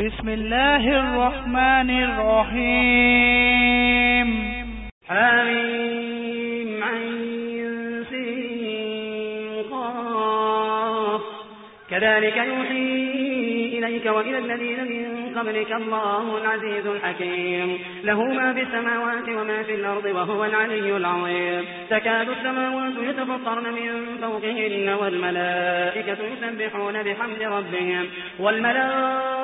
بسم الله الرحمن الرحيم حميم عين قاف كذلك يوحي إليك وإلى الذين من قبلك الله العزيز الحكيم. له ما في السماوات وما في الأرض وهو العلي العظيم. تكاد السماوات يتفطرن من فوقهن والملائكة يسبحون بحمد ربهم. والملائكة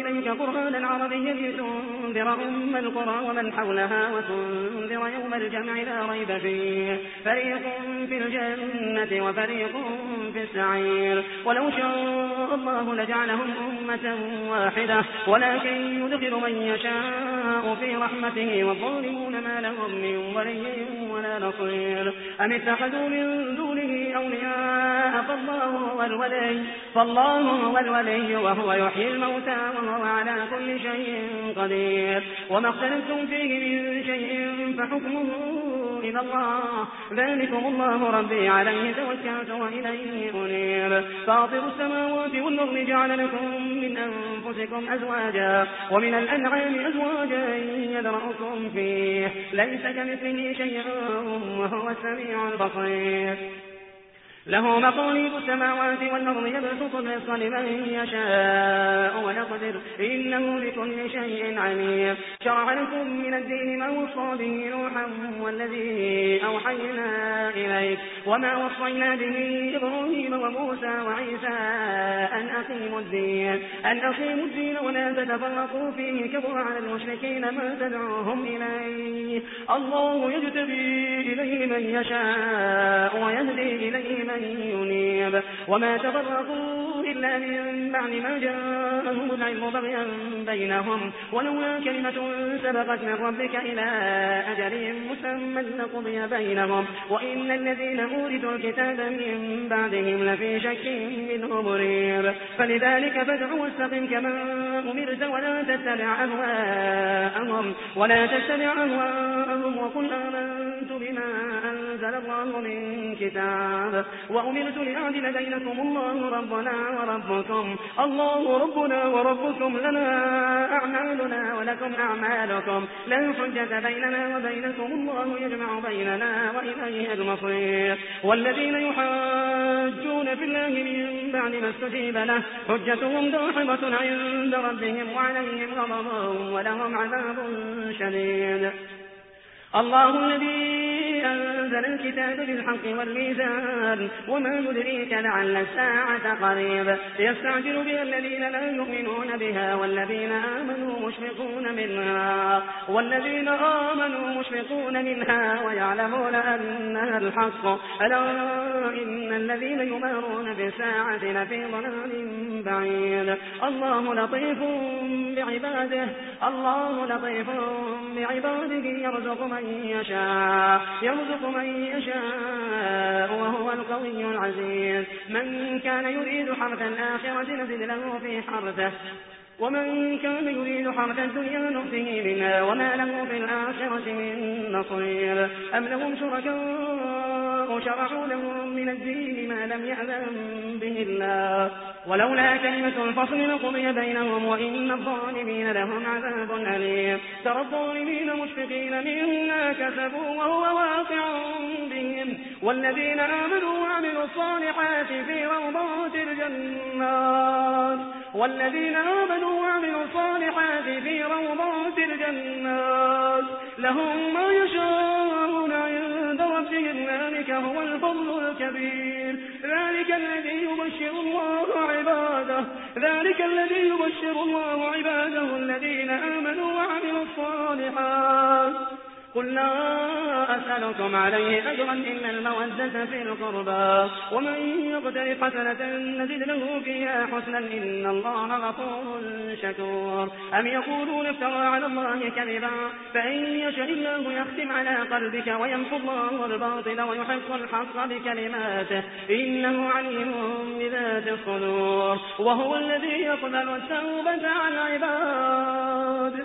إليك قرآنا عربيا لتنذر أم القرى ومن حولها وتنذر يوم الجمع لا ريب فيه. فريق في الجنة وفريق في السعير. ولو شاء الله لجعلهم أمة واحدة. ولكن يدخل من يشاء في رحمته والظالمون ما لهم من ولي ولا نصير. أم اتخذوا من دونه أولياء؟ فالله هو الولي فالله هو الولي وهو يحيي الموتى وهو على كل شيء قدير. وما اختلفتم فيه من شيء فحكمه إلى الله. ذلكم الله ربي عليه توكلت وإليه أنير فاطر السماوات والأرض جعل لكم من أنفسكم أزواجا ومن الأنعام أزواجا يدرأكم فيه. ليس كمثله شيء وهو السميع البصير. له مقاليد السماوات والأرض يبسط الرزق لمن يشاء ويقدر. إنه بكل شيء عليم. شرع لكم من الدين ما وصى به نوحا والذي أوحينا إليك. وما وصينا به إبراهيم وموسى وعيسى أن أقيموا الدين. أن أقيموا الدين ولا تتفرقوا فيه كبر على المشركين ما تدعوهم إليه. الله يجتبي إليه من يشاء ويهدي إليه من ينيب. وما تفرقوا إلا من بعد ما جاءهم العلم بغيا بينهم. ولولا كلمة سبقت من ربك إلى أجل مسمى لقضي بينهم. وإن الذين أورثوا الكتاب من بعدهم لفي شك منه مريب. فلذلك فادع واستقم كما أمرت ولا تتبع أهواءهم. ولا تتبع أهواءهم وقل آمنت بما أنزل الله من كتاب. وأمرت لأعدل بينكم الله ربنا وربكم. الله ربنا وربكم لنا أعمالنا ولكم أعمالكم. لا حجة بيننا وبينكم. الله يجمع بيننا وإليه المصير. والذين يحاجون في الله من بعد ما استجيب له حجتهم داحمة عند ربهم وعليهم غضب ولهم عذاب شديد. الله الذي أنزل الكتاب بالحق والميزان وما يدريك لعل الساعة قريب. يستعجل بها الذين لا يؤمنون بها والذين آمنوا مشفقون منها والذين آمنوا مشفقون منها ويعلمون أنها الحق. ألا إن الذين يمارون بالساعة لفي ضلال بعيد. الله لطيف بعباده الله لطيف بعباده يرزق من يشاء يرزق من يشاء وهو القوي العزيز. من كان يريد حرث الآخرة نزد له في حرثه. ومن كان يريد حرث الدنيا نؤته منها وما له في الآخرة من نصير. أم لهم شركاء شرعوا لهم من الدين لم يأذن به الله. ولولا كلمة الفصل لقضي بينهم وإن الظالمين لهم عذاب أليم. ترى الظالمين مشفقين مما كسبوا وهو واقع بهم. والذين آمنوا وعملوا الصالحات في روضات الجنات. والذين آمنوا وعملوا الصالحات في روضات الجنات. لهم ما يشاءون عند ربهم ذلك هو الفضل الكبير. ذلك الذي يبشر الله عباده. ذلك الذي يبشر الله عباده الذين آمنوا وعملوا الصالحات. قل لا أسألكم عليه أجرا إلا المودة في القربى. ومن يقترف حسنة نزد له فيها حسنا إن الله غفور شكور. أم يقولون افترى على الله كذبا؟ فإن يشاء الله يختم على قلبك ويمحو الله الباطل ويحق الحق بكلماته. إنه عليم بذات الصدور. وهو الذي يقبل التوبة عن عباده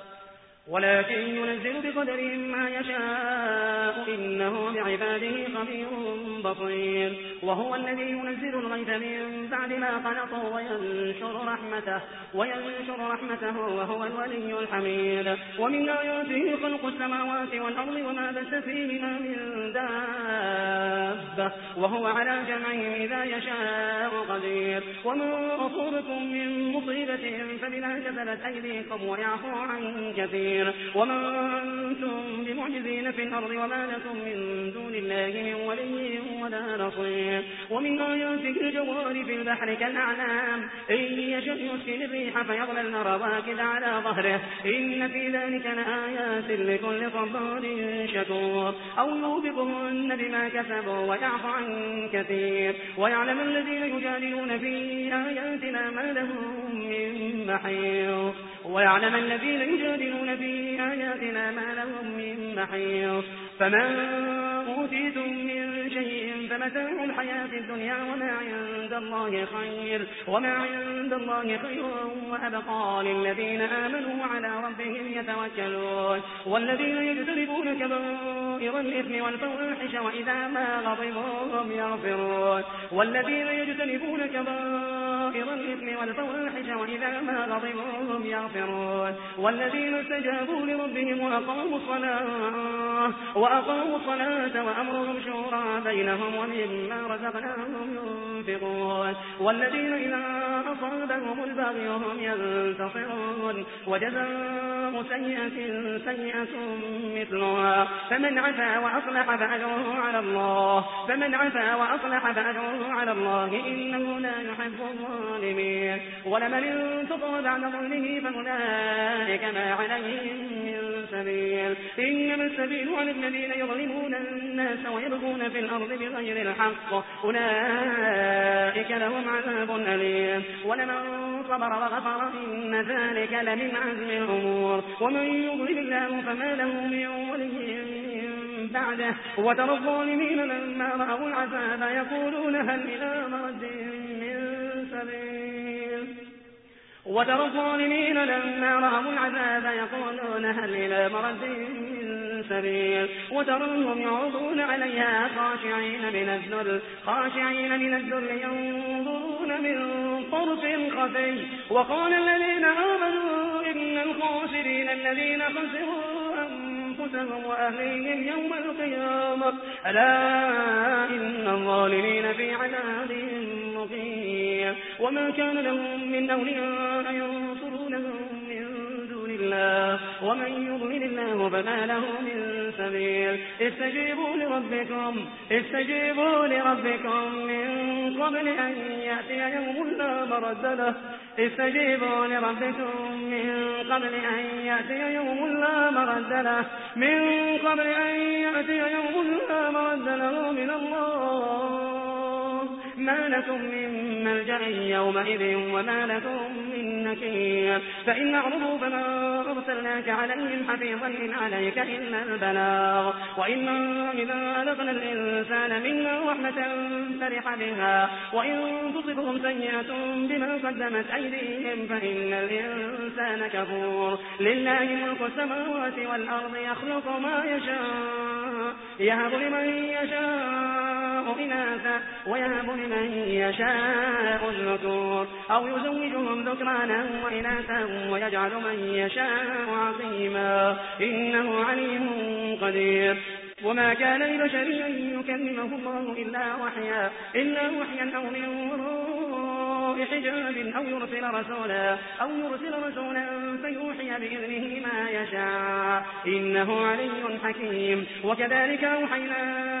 ولكن ينزل بقدر ما يشاء. إنه بعباده خبير بصير. وهو الذي ينزل الغيث من بعد ما قنطوا وينشر رحمته وينشر رحمته وهو الولي الحميد. ومن آياته خلق السماوات والأرض وما بث فيهما من دابة. وهو على جمعهم إذا يشاء قدير. وما أصوركم من مصيبة فبما كسبت أيديكم ويعفو عن كثير. كثير وما أنتم بمعجزين في الأرض وما لكم من دون الله من ولي ولا نصير. ومن آياته الجوار في البحر كالأعلام إن يشأ يسكن الريح فيظللن رواكد على ظهره. إن في ذلك لآيات لكل صبار شكور. أو يوبقهن بما كسبوا ويعفو عن كثير. ويعلم الذين يجادلون في آياتنا ما لهم من محيط. ويعلم الذين يجادلون في آياتنا ما لهم من محيط فمن أوتيتم من شيء فمتاع الحياة الدنيا وما عند الله خير وما عند الله خير وأبقى للذين آمنوا على ربهم يتوكلون. والذين يجتنبون كبائر الإثم والفواحش وإذا ما غضبوا هم يغفرون. والذين يجتنبون كبائر الإثم والفواحش وإذا ما غضبوا هم يغفرون. والذين استجابوا لربهم وأقاموا الصلاة وأقاموا الصلاة وأمرهم شورى بينهم ومما رزقناهم ينفقون. والذين إذا أصابهم البغي هم ينتصرون. وجزاء سيئة سيئة مثلها. فمن عفا وأصلح فأجره على الله. فمن عفا وأصلح فأجره على الله إنه لا يحب الظالمين. ولمن انتصر بعد ظلمه فأولئك ما عليهم من سبيل. إنما السبيل على الذين يظلمون الناس ويبغون في الأرض بغير الحق. أولئك لهم عذاب أليم. ولمن صبر وغفر إن ذلك لمن عزم الأمور. ومن يضلل الله فما له من ولي من بعده. وترى الظالمين لما رأوا العذاب يقولون هل إلى مرد سبيل وترى الظالمين لما رأوا العذاب يقولون هل إلى مرد من سبيل. وترهم يعرضون عليها خاشعين من الذل خاشعين من الذل ينظرون من طرف خفي. وقال الذين آمنوا إن الخاسرين الذين خسروا أنفسهم وأهليهم يوم القيامة. ألا إن الظالمين في عذاب وما كان لهم من أولياء ينصرونهم من دون الله. ومن يضلل الله فما له من سبيل. استجيبوا لربكم. استجيبوا لربكم من قبل أن يأتي يوم لا مرد له. استجيبوا لربكم من قبل أن يأتي يوم لا مرد له. من قبل أن يأتي يوم لا مرد له من الله. ما لكم من ملجأ يومئذ وما لكم من نكير. فإن أعرضوا فما أرسلناك عليهم حفيظا إن عليك إلا البلاغ. وإنا إذا أذقنا الإنسان منا رحمة فرح بها. وإن تصبهم سيئة بما قدمت أيديهم فإن الإنسان كفور. لله ملك السماوات والأرض يخلق ما يشاء يهب لمن يشاء. إناثا ويهب لمن يشاء الذكور أو يزوجهم ذكرانا وإناثا ويجعل من يشاء عقيما إنه عليم قدير وما كان لبشر أن يكلمه الله إلا وحيا إلا وحيا أو من وراء حجاب أو يرسل رسولا أو يرسل رسولا فيوحي بإذنه ما يشاء إنه علي حكيم وكذلك أوحينا